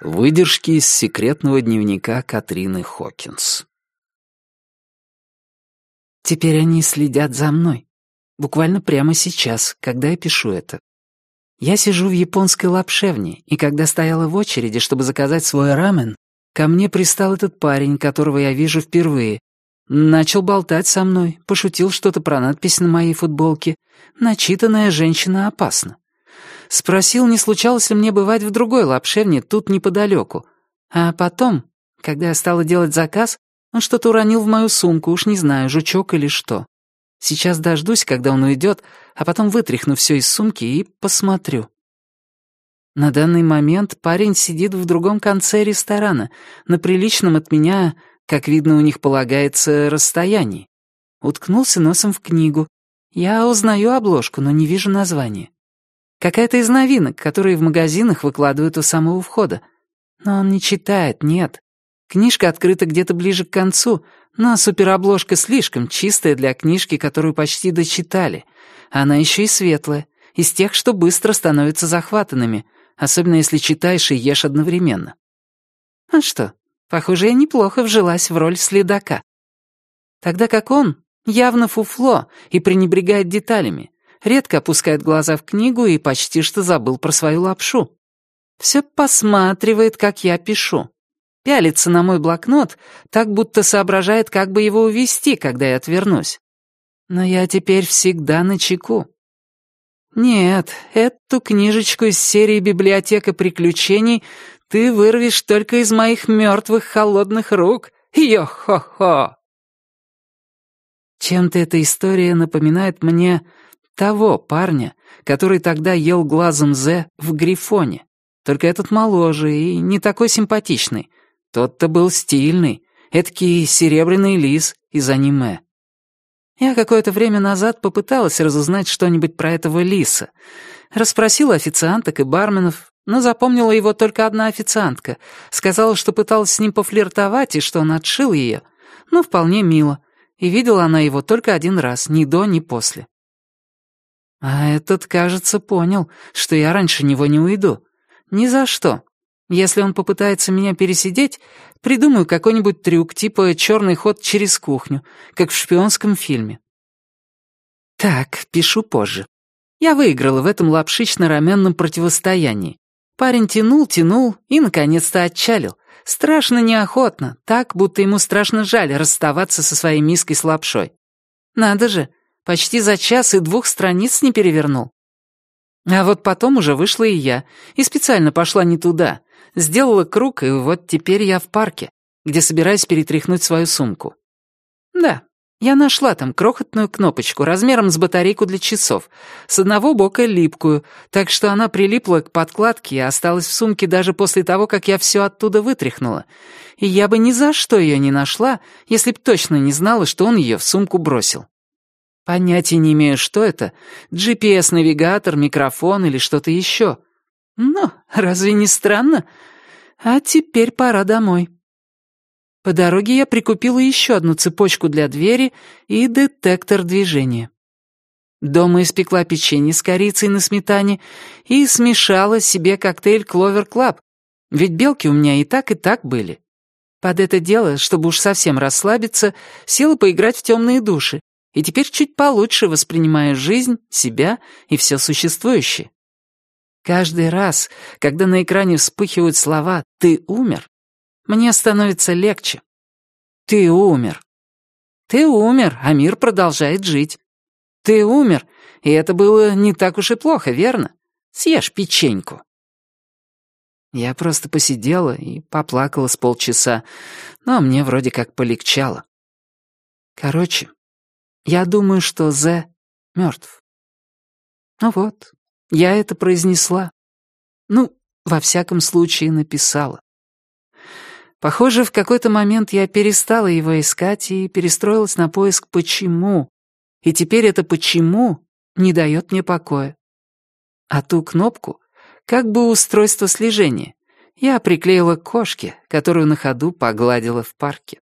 Выдержки из секретного дневника Катрины Хокинс. Теперь они следят за мной. Буквально прямо сейчас, когда я пишу это. Я сижу в японской лапшевне, и когда стояла в очереди, чтобы заказать свой рамен, ко мне пристал этот парень, которого я вижу впервые. Начал болтать со мной, пошутил что-то про надпись на моей футболке. «Начитанная женщина опасна». Спросил, не случалось ли мне бывать в другой лапшевне тут неподалеку. А потом, когда я стала делать заказ, он что-то уронил в мою сумку, уж не знаю, жучок или что. Сейчас дождусь, когда он уйдет, а потом вытряхну все из сумки и посмотрю. На данный момент парень сидит в другом конце ресторана, на приличном от меня, как видно, у них полагается, расстоянии. Уткнулся носом в книгу. Я узнаю обложку, но не вижу названия. Какая-то из новинок, которые в магазинах выкладывают у самого входа. Но он не читает, нет. Книжка открыта где-то ближе к концу, но суперобложка слишком чистая для книжки, которую почти дочитали. Она еще и светлая, из тех, что быстро становятся захватанными, особенно если читаешь и ешь одновременно. А что, похоже, я неплохо вжилась в роль следака. Тогда как он явно фуфло и пренебрегает деталями, редко опускает глаза в книгу и почти что забыл про свою лапшу. Все посматривает, как я пишу. Пялится на мой блокнот, так будто соображает, как бы его увести, когда я отвернусь. Но я теперь всегда на чеку. Нет, эту книжечку из серии «Библиотека приключений» ты вырвешь только из моих мертвых холодных рук. Йо-хо-хо! Чем-то эта история напоминает мне того парня, который тогда ел глазом Зе в Грифоне. Только этот моложе и не такой симпатичный. Тот-то был стильный, эдакий серебряный лис из аниме. Я какое-то время назад попыталась разузнать что-нибудь про этого лиса. Расспросила официанток и барменов, но запомнила его только одна официантка. Сказала, что пыталась с ним пофлиртовать и что он отшил ее. Ну, вполне мило. И видела она его только один раз, ни до, ни после. А этот, кажется, понял, что я раньше него не уйду. Ни за что. Если он попытается меня пересидеть, придумаю какой-нибудь трюк, типа черный ход через кухню, как в шпионском фильме. Так, пишу позже. Я выиграла в этом лапшично-раменном противостоянии. Парень тянул, тянул и, наконец-то, отчалил. Страшно неохотно, так, будто ему страшно жаль расставаться со своей миской с лапшой. Надо же, Почти за час и двух страниц не перевернул. А вот потом уже вышла и я, и специально пошла не туда. Сделала круг, и вот теперь я в парке, где собираюсь перетряхнуть свою сумку. Да, я нашла там крохотную кнопочку размером с батарейку для часов, с одного бока липкую, так что она прилипла к подкладке и осталась в сумке даже после того, как я все оттуда вытряхнула. И я бы ни за что ее не нашла, если б точно не знала, что он ее в сумку бросил. Понятия не имею, что это. GPS-навигатор, микрофон или что-то еще. Ну, разве не странно? А теперь пора домой. По дороге я прикупила еще одну цепочку для двери и детектор движения. Дома испекла печенье с корицей на сметане и смешала себе коктейль Кловер Клаб, ведь белки у меня и так, и так были. Под это дело, чтобы уж совсем расслабиться, села поиграть в темные души и теперь чуть получше воспринимаю жизнь, себя и все существующее. Каждый раз, когда на экране вспыхивают слова «ты умер», мне становится легче. Ты умер. Ты умер, а мир продолжает жить. Ты умер, и это было не так уж и плохо, верно? Съешь печеньку. Я просто посидела и поплакала с полчаса, но мне вроде как полегчало. Короче, я думаю, что Зе мертв. Ну вот, я это произнесла. Ну, во всяком случае, написала. Похоже, в какой-то момент я перестала его искать и перестроилась на поиск «почему?». И теперь это «почему» не дает мне покоя. А ту кнопку, как бы устройство слежения, я приклеила к кошке, которую на ходу погладила в парке.